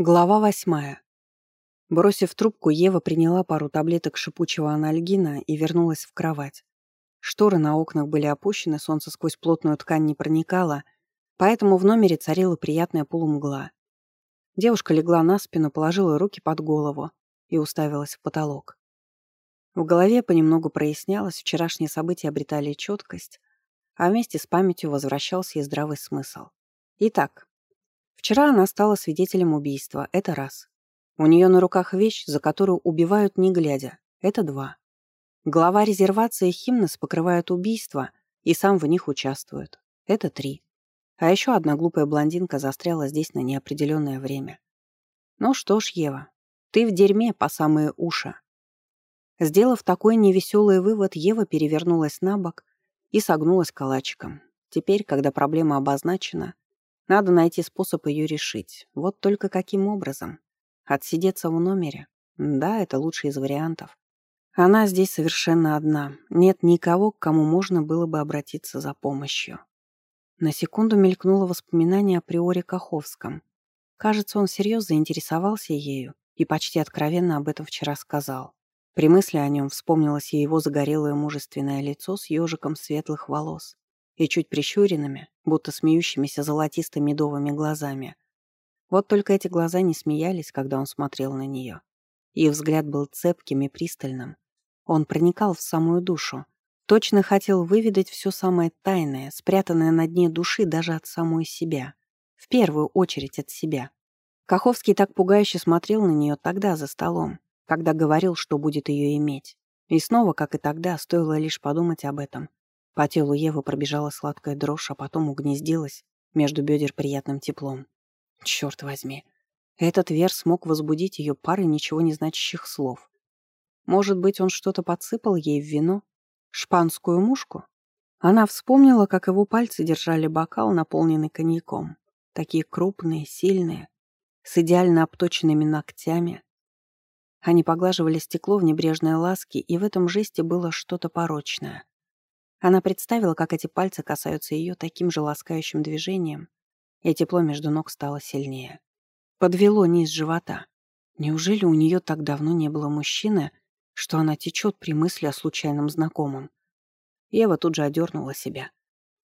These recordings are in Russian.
Глава восьмая. Бросив трубку, Ева приняла пару таблеток шипучего анальгина и вернулась в кровать. Шторы на окнах были опущены, солнце сквозь плотную ткань не проникало, поэтому в номере царила приятная полумгла. Девушка легла на спину, положила руки под голову и уставилась в потолок. В голове понемногу прояснялось, вчерашние события обретали четкость, а вместе с памятью возвращался и здравый смысл. Итак, Вчера она стала свидетелем убийства. Это раз. У нее на руках вещь, за которую убивают не глядя. Это два. Глава резервации Химнес покрывает убийства и сам в них участвует. Это три. А еще одна глупая блондинка застряла здесь на неопределенное время. Ну что ж, Ева, ты в дерьме по самые уши. Сделав такой невеселый вывод, Ева перевернулась на бок и согнулась калачиком. Теперь, когда проблема обозначена, надо найти способ ее решить. Вот только каким образом? Отсидеться в номере? Да, это лучший из вариантов. Она здесь совершенно одна. Нет никого, к кому можно было бы обратиться за помощью. На секунду мелькнуло воспоминание о Приоре Каховском. Кажется, он серьезно заинтересовался ею и почти откровенно об этом вчера сказал. При мысли о нем вспомнилось и его загорелое мужественное лицо с ежиком светлых волос и чуть прищуренными, будто смеющимися золотисто-медовыми глазами. Вот только эти глаза не смеялись, когда он смотрел на нее. Их взгляд был цепким и пристальным. Он проникал в самую душу, точно хотел выведать все самое тайное, спрятанное на дне души даже от самой себя. В первую очередь от себя. Каховский так пугающе смотрел на нее тогда за столом, когда говорил, что будет ее иметь. И снова, как и тогда, стоило лишь подумать об этом, по телу Евы пробежала сладкая дрожь, а потом угнездилась между бедер приятным теплом. Черт возьми. Этот Вер смог возбудить ее парой ничего не значащих слов. Может быть, он что-то подсыпал ей в вино? Шпанскую мушку? Она вспомнила, как его пальцы держали бокал, наполненный коньяком. Такие крупные, сильные, с идеально обточенными ногтями. Они поглаживали стекло в небрежной ласке, и в этом жесте было что-то порочное. Она представила, как эти пальцы касаются ее таким же ласкающим движением, и тепло между ног стало сильнее. Подвело низ живота. Неужели у нее так давно не было мужчины, что она течет при мысли о случайном знакомом? Ева тут же одернула себя.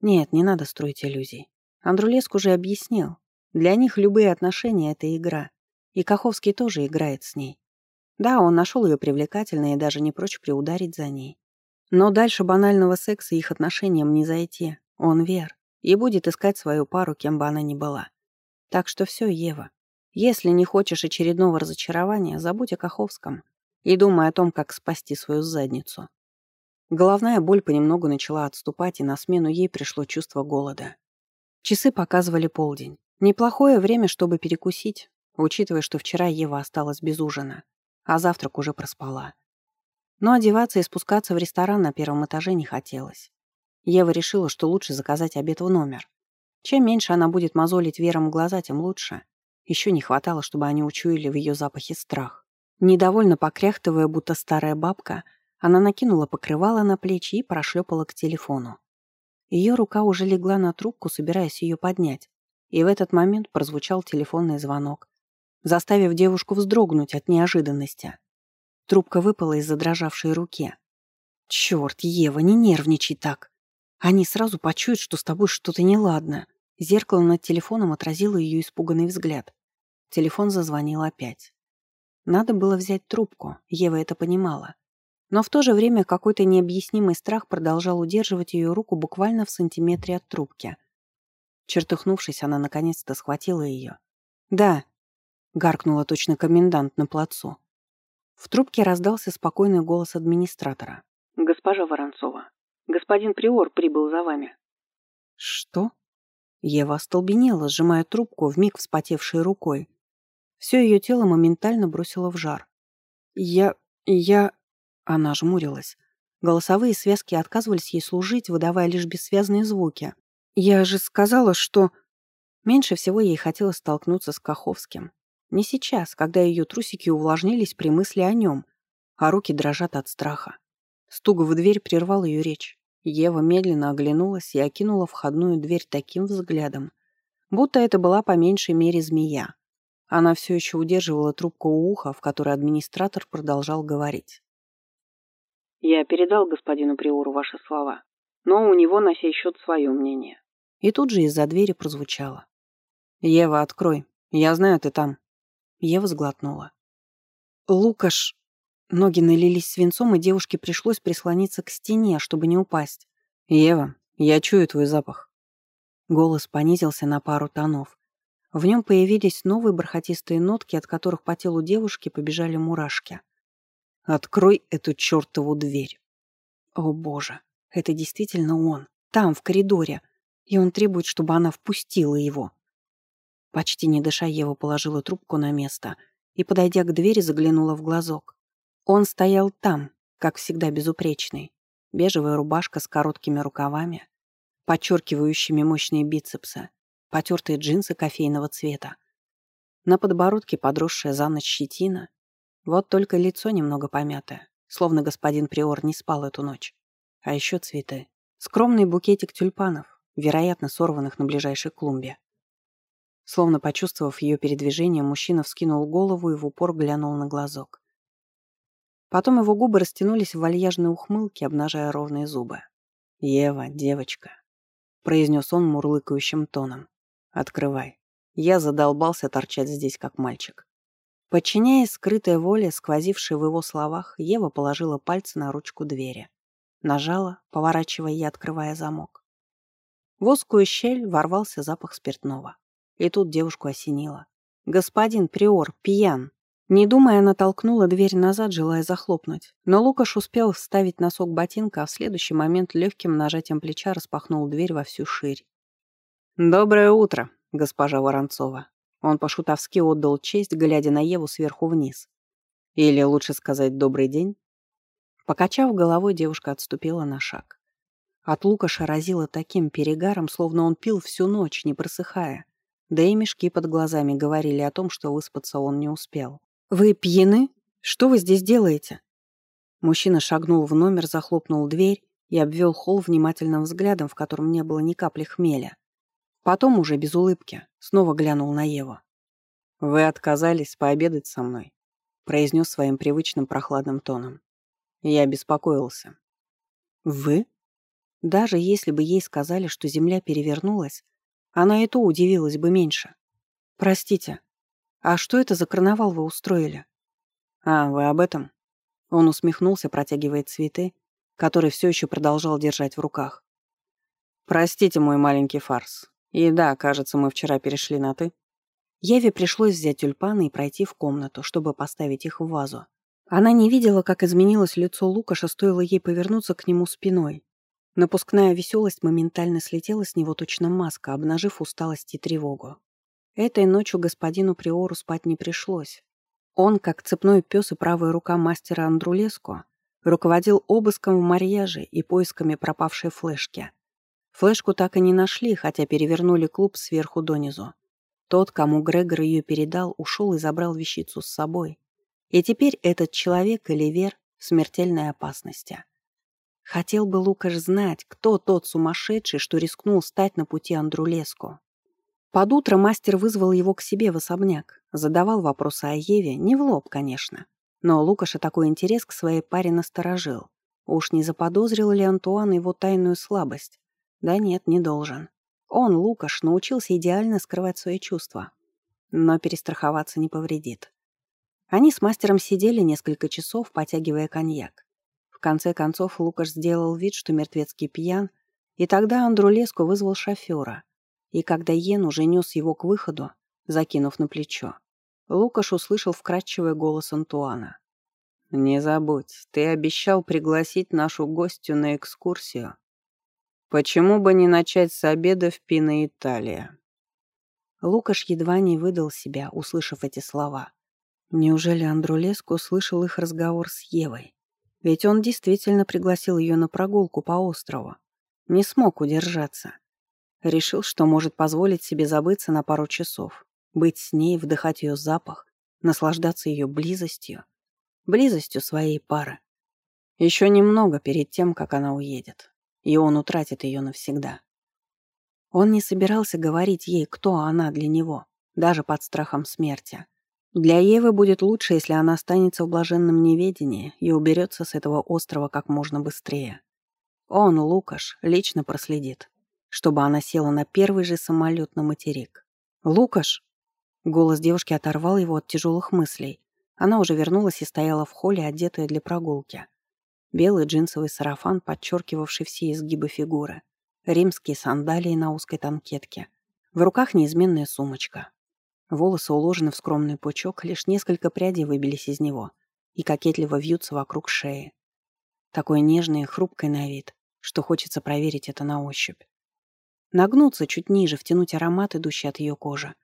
Нет, не надо строить иллюзий. Андрулеск уже объяснил. Для них любые отношения — это игра. И Каховский тоже играет с ней. Да, он нашел ее привлекательной и даже не прочь приударить за ней. Но дальше банального секса их отношениям не зайти. Он Вер. И будет искать свою пару, кем бы она ни была. Так что все, Ева. Если не хочешь очередного разочарования, забудь о Каховском. И думай о том, как спасти свою задницу. Головная боль понемногу начала отступать, и на смену ей пришло чувство голода. Часы показывали полдень. Неплохое время, чтобы перекусить, учитывая, что вчера Ева осталась без ужина, а завтрак уже проспала. Но одеваться и спускаться в ресторан на первом этаже не хотелось. Ева решила, что лучше заказать обед в номер. Чем меньше она будет мозолить Верам глаза, тем лучше. Еще не хватало, чтобы они учуяли в ее запахе страх. Недовольно покряхтывая, будто старая бабка, она накинула покрывало на плечи и прошлепала к телефону. Ее рука уже легла на трубку, собираясь ее поднять. И в этот момент прозвучал телефонный звонок, заставив девушку вздрогнуть от неожиданности. Трубка выпала из задрожавшей руки. «Черт, Ева, не нервничай так. Они сразу почуют, что с тобой что-то неладно». Зеркало над телефоном отразило ее испуганный взгляд. Телефон зазвонил опять. Надо было взять трубку, Ева это понимала. Но в то же время какой-то необъяснимый страх продолжал удерживать ее руку буквально в сантиметре от трубки. Чертыхнувшись, она наконец-то схватила ее. «Да», — гаркнула точно комендант на плацу. В трубке раздался спокойный голос администратора. «Госпожа Воронцова, господин Приор прибыл за вами». «Что?» Ева остолбенела, сжимая трубку, вмиг вспотевшей рукой. Все ее тело моментально бросило в жар. «Я... я...» Она жмурилась. Голосовые связки отказывались ей служить, выдавая лишь бессвязные звуки. «Я же сказала, что...» Меньше всего ей хотелось столкнуться с Каховским. Не сейчас, когда ее трусики увлажнились при мысли о нем, а руки дрожат от страха. Стук в дверь прервал ее речь. Ева медленно оглянулась и окинула входную дверь таким взглядом, будто это была по меньшей мере змея. Она все еще удерживала трубку у уха, в которой администратор продолжал говорить. «Я передал господину Приору ваши слова, но у него на сей счет свое мнение». И тут же из-за двери прозвучало. «Ева, открой. Я знаю, ты там». Ева сглотнула. «Лукаш...» Ноги налились свинцом, и девушке пришлось прислониться к стене, чтобы не упасть. «Ева, я чую твой запах». Голос понизился на пару тонов. В нем появились новые бархатистые нотки, от которых по телу девушки побежали мурашки. «Открой эту чертову дверь!» О боже, это действительно он, там, в коридоре, и он требует, чтобы она впустила его. Почти не дыша, Ева положила трубку на место и, подойдя к двери, заглянула в глазок. Он стоял там, как всегда безупречный. Бежевая рубашка с короткими рукавами, подчеркивающими мощные бицепсы, потертые джинсы кофейного цвета. На подбородке подросшая за ночь щетина. Вот только лицо немного помятое, словно господин Приор не спал эту ночь. А еще цветы. Скромный букетик тюльпанов, вероятно, сорванных на ближайшей клумбе. Словно почувствовав ее передвижение, мужчина вскинул голову и в упор глянул на глазок. Потом его губы растянулись в вальяжной ухмылке, обнажая ровные зубы. «Ева, девочка», произнес он мурлыкающим тоном. «Открывай. Я задолбался торчать здесь, как мальчик». Подчиняясь скрытой воле, сквозившей в его словах, Ева положила пальцы на ручку двери. Нажала, поворачивая и открывая замок. В узкую щель ворвался запах спиртного. И тут девушку осенило. «Господин Приор пьян!» Не думая, она толкнула дверь назад, желая захлопнуть. Но Лукаш успел вставить носок ботинка, а в следующий момент легким нажатием плеча распахнул дверь во всю ширь. «Доброе утро, госпожа Воронцова». Он по-шутовски отдал честь, глядя на Еву сверху вниз. Или лучше сказать «добрый день». Покачав головой, девушка отступила на шаг. От Лукаша разило таким перегаром, словно он пил всю ночь, не просыхая. Да и мешки под глазами говорили о том, что выспаться он не успел. «Вы пьяны? Что вы здесь делаете?» Мужчина шагнул в номер, захлопнул дверь и обвел холл внимательным взглядом, в котором не было ни капли хмеля. Потом уже без улыбки снова глянул на Еву. «Вы отказались пообедать со мной», — произнес своим привычным прохладным тоном. Я беспокоился. «Вы?» Даже если бы ей сказали, что земля перевернулась, она и то удивилась бы меньше. «Простите, «А что это за карнавал вы устроили?» «А, вы об этом?» Он усмехнулся, протягивая цветы, которые все еще продолжал держать в руках. «Простите мой маленький фарс. И да, кажется, мы вчера перешли на «ты». Еве пришлось взять тюльпаны и пройти в комнату, чтобы поставить их в вазу. Она не видела, как изменилось лицо Лукаша, стоило ей повернуться к нему спиной. Напускная веселость моментально слетела с него точно маска, обнажив усталость и тревогу. Этой ночью господину Приору спать не пришлось. Он, как цепной пес и правая рука мастера Андрулеско, руководил обыском в Марьяже и поисками пропавшей флешки. Флешку так и не нашли, хотя перевернули клуб сверху донизу. Тот, кому Грегор ее передал, ушел и забрал вещицу с собой. И теперь этот человек, Оливер, в смертельной опасности. Хотел бы Лукаш знать, кто тот сумасшедший, что рискнул стать на пути Андрулеску. Под утро мастер вызвал его к себе в особняк, задавал вопросы о Еве, не в лоб, конечно. Но Лукаша такой интерес к своей паре насторожил. Уж не заподозрил ли Антуан его тайную слабость? Да нет, не должен. Он, Лукаш, научился идеально скрывать свои чувства. Но перестраховаться не повредит. Они с мастером сидели несколько часов, потягивая коньяк. Конце концов Лукаш сделал вид, что мертвецкий пьян, и тогда Андрулеску вызвал шофера — и когда Йен уже нес его к выходу, закинув на плечо, Лукаш услышал вкрадчивый голос Антуана. «Не забудь, ты обещал пригласить нашу гостью на экскурсию. Почему бы не начать с обеда в Пино Италия?» Лукаш едва не выдал себя, услышав эти слова. Неужели Андрулеско услышал их разговор с Евой? Ведь он действительно пригласил ее на прогулку по острову. Не смог удержаться. Решил, что может позволить себе забыться на пару часов, быть с ней, вдыхать ее запах, наслаждаться ее близостью, близостью своей пары. Еще немного перед тем, как она уедет, и он утратит ее навсегда. Он не собирался говорить ей, кто она для него, даже под страхом смерти. Для Евы будет лучше, если она останется в блаженном неведении и уберется с этого острова как можно быстрее. Он, Лукаш, лично проследит, чтобы она села на первый же самолет на материк. «Лукаш!» Голос девушки оторвал его от тяжелых мыслей. Она уже вернулась и стояла в холле, одетая для прогулки. Белый джинсовый сарафан, подчеркивавший все изгибы фигуры. Римские сандалии на узкой танкетке. В руках неизменная сумочка. Волосы уложены в скромный пучок, лишь несколько прядей выбились из него и кокетливо вьются вокруг шеи. Такой нежный и хрупкой на вид, что хочется проверить это на ощупь. Нагнуться чуть ниже, втянуть аромат, идущий от ее кожи.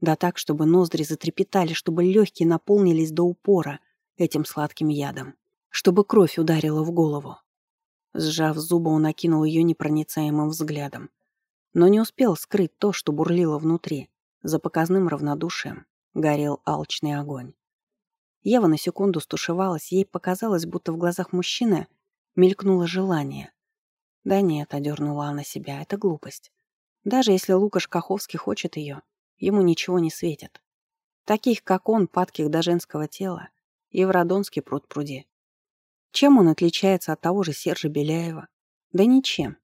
Да так, чтобы ноздри затрепетали, чтобы легкие наполнились до упора этим сладким ядом. Чтобы кровь ударила в голову. Сжав зубы, он окинул ее непроницаемым взглядом. Но не успел скрыть то, что бурлило внутри. За показным равнодушием горел алчный огонь. Ева на секунду стушевалась, ей показалось, будто в глазах мужчины мелькнуло желание. Да нет, одернула она себя, это глупость. Даже если Лукаш Каховский хочет ее, ему ничего не светит. Таких, как он, падких до женского тела, и в Радонске пруд пруди. Чем он отличается от того же Сержа Беляева? Да ничем.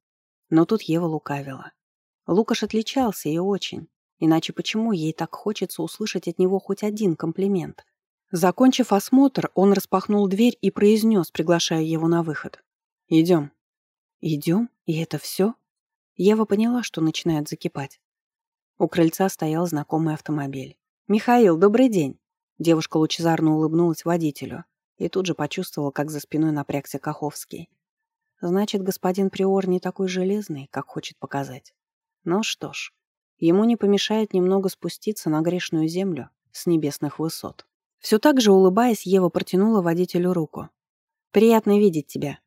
Но тут Ева лукавила. Лукаш отличался и очень. Иначе почему ей так хочется услышать от него хоть один комплимент? Закончив осмотр, он распахнул дверь и произнес, приглашая его на выход. «Идем». «Идем? И это все?» Ева поняла, что начинает закипать. У крыльца стоял знакомый автомобиль. «Михаил, добрый день!» Девушка лучезарно улыбнулась водителю и тут же почувствовала, как за спиной напрягся Каховский. Значит, господин Приор не такой железный, как хочет показать. Ну что ж, ему не помешает немного спуститься на грешную землю с небесных высот. Все так же улыбаясь, Ева протянула водителю руку. «Приятно видеть тебя».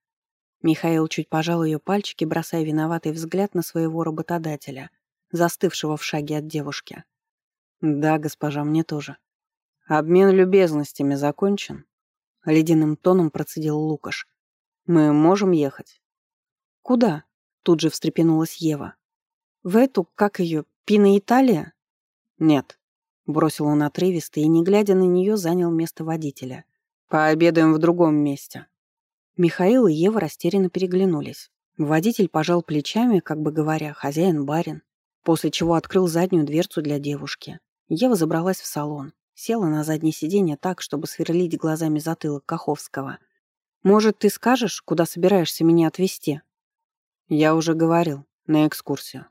Михаил чуть пожал ее пальчики, бросая виноватый взгляд на своего работодателя, застывшего в шаге от девушки. «Да, госпожа, мне тоже». «Обмен любезностями закончен?» Ледяным тоном процедил Лукаш. «Мы можем ехать?» «Куда?» Тут же встрепенулась Ева. «В эту, как ее, Пина Италия?» «Нет», Бросил он отрывисто и, не глядя на нее, занял место водителя. «Пообедаем в другом месте». Михаил и Ева растерянно переглянулись. Водитель пожал плечами, как бы говоря, хозяин-барин, после чего открыл заднюю дверцу для девушки. Ева забралась в салон, села на заднее сиденье так, чтобы сверлить глазами затылок Каховского. «Может, ты скажешь, куда собираешься меня отвезти?» «Я уже говорил, на экскурсию».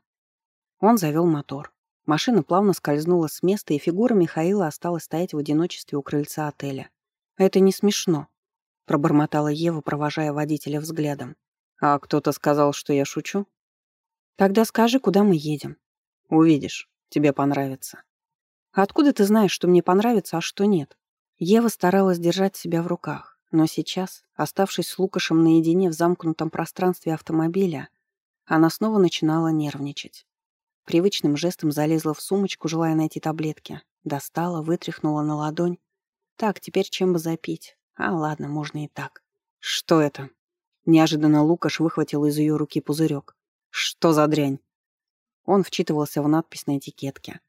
Он завел мотор. Машина плавно скользнула с места, и фигура Михаила осталась стоять в одиночестве у крыльца отеля. «Это не смешно», — пробормотала Ева, провожая водителя взглядом. «А кто-то сказал, что я шучу?» «Тогда скажи, куда мы едем». «Увидишь. Тебе понравится». «Откуда ты знаешь, что мне понравится, а что нет?» Ева старалась держать себя в руках, но сейчас, оставшись с Лукашем наедине в замкнутом пространстве автомобиля, она снова начинала нервничать. Привычным жестом залезла в сумочку, желая найти таблетки. Достала, вытряхнула на ладонь. Так, теперь чем бы запить? А, ладно, можно и так. Что это? Неожиданно Лукаш выхватил из ее руки пузырек. Что за дрянь? Он вчитывался в надпись на этикетке.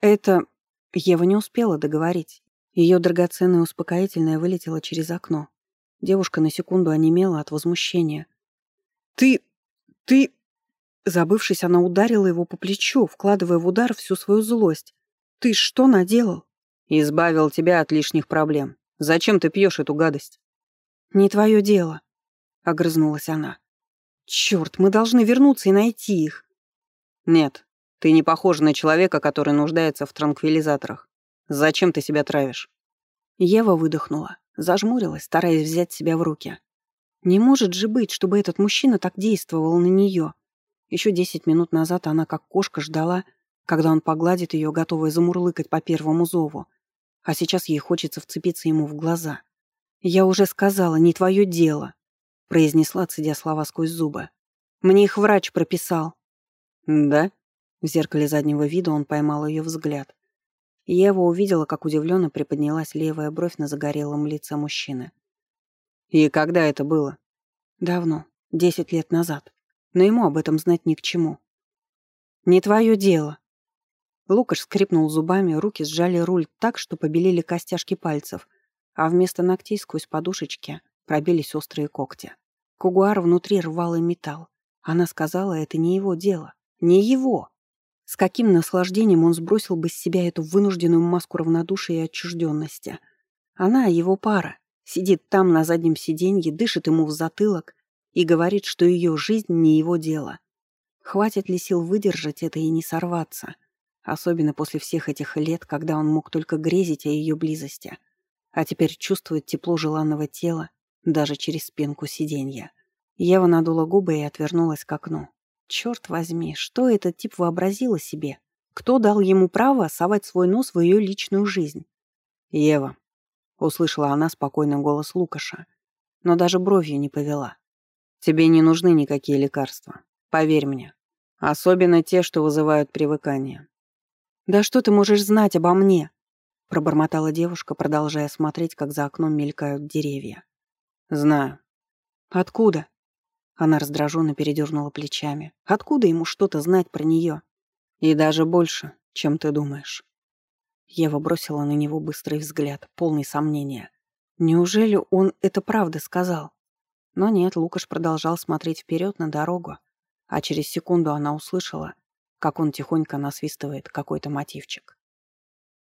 Это... Ева не успела договорить. Ее драгоценное успокоительное вылетело через окно. Девушка на секунду онемела от возмущения. «Ты... ты...» Забывшись, она ударила его по плечу, вкладывая в удар всю свою злость. «Ты что наделал?» «Избавил тебя от лишних проблем. Зачем ты пьешь эту гадость?» «Не твое дело», — огрызнулась она. «Черт, мы должны вернуться и найти их». «Нет, ты не похожа на человека, который нуждается в транквилизаторах. Зачем ты себя травишь?» Ева выдохнула, зажмурилась, стараясь взять себя в руки. «Не может же быть, чтобы этот мужчина так действовал на нее. Еще десять минут назад она как кошка ждала, когда он погладит ее, готовая замурлыкать по первому зову. А сейчас ей хочется вцепиться ему в глаза. «Я уже сказала, не твое дело», — произнесла, цедя слова сквозь зубы. «Мне их врач прописал». «Да?» В зеркале заднего вида он поймал ее взгляд. Ева увидела, как удивленно приподнялась левая бровь на загорелом лице мужчины. «И когда это было?» «Давно, десять лет назад» но ему об этом знать ни к чему. «Не твое дело». Лукаш скрипнул зубами, руки сжали руль так, что побелели костяшки пальцев, а вместо ногтей сквозь подушечки пробились острые когти. Кугуар внутри рвал и металл. Она сказала, это не его дело. Не его! С каким наслаждением он сбросил бы с себя эту вынужденную маску равнодушия и отчужденности. Она, его пара, сидит там на заднем сиденье, дышит ему в затылок и говорит, что ее жизнь не его дело. Хватит ли сил выдержать это и не сорваться? Особенно после всех этих лет, когда он мог только грезить о ее близости. А теперь чувствует тепло желанного тела даже через спинку сиденья. Ева надула губы и отвернулась к окну. Черт возьми, что этот тип вообразил о себе? Кто дал ему право совать свой нос в ее личную жизнь? «Ева», — услышала она спокойный голос Лукаша, но даже бровью не повела. «Тебе не нужны никакие лекарства. Поверь мне. Особенно те, что вызывают привыкание. «Да что ты можешь знать обо мне?» пробормотала девушка, продолжая смотреть, как за окном мелькают деревья. «Знаю». «Откуда?» Она раздраженно передернула плечами. «Откуда ему что-то знать про нее?» «И даже больше, чем ты думаешь». Ева бросила на него быстрый взгляд, полный сомнения. Неужели он это правда сказал? Но нет, Лукаш продолжал смотреть вперед на дорогу, а через секунду она услышала, как он тихонько насвистывает какой-то мотивчик.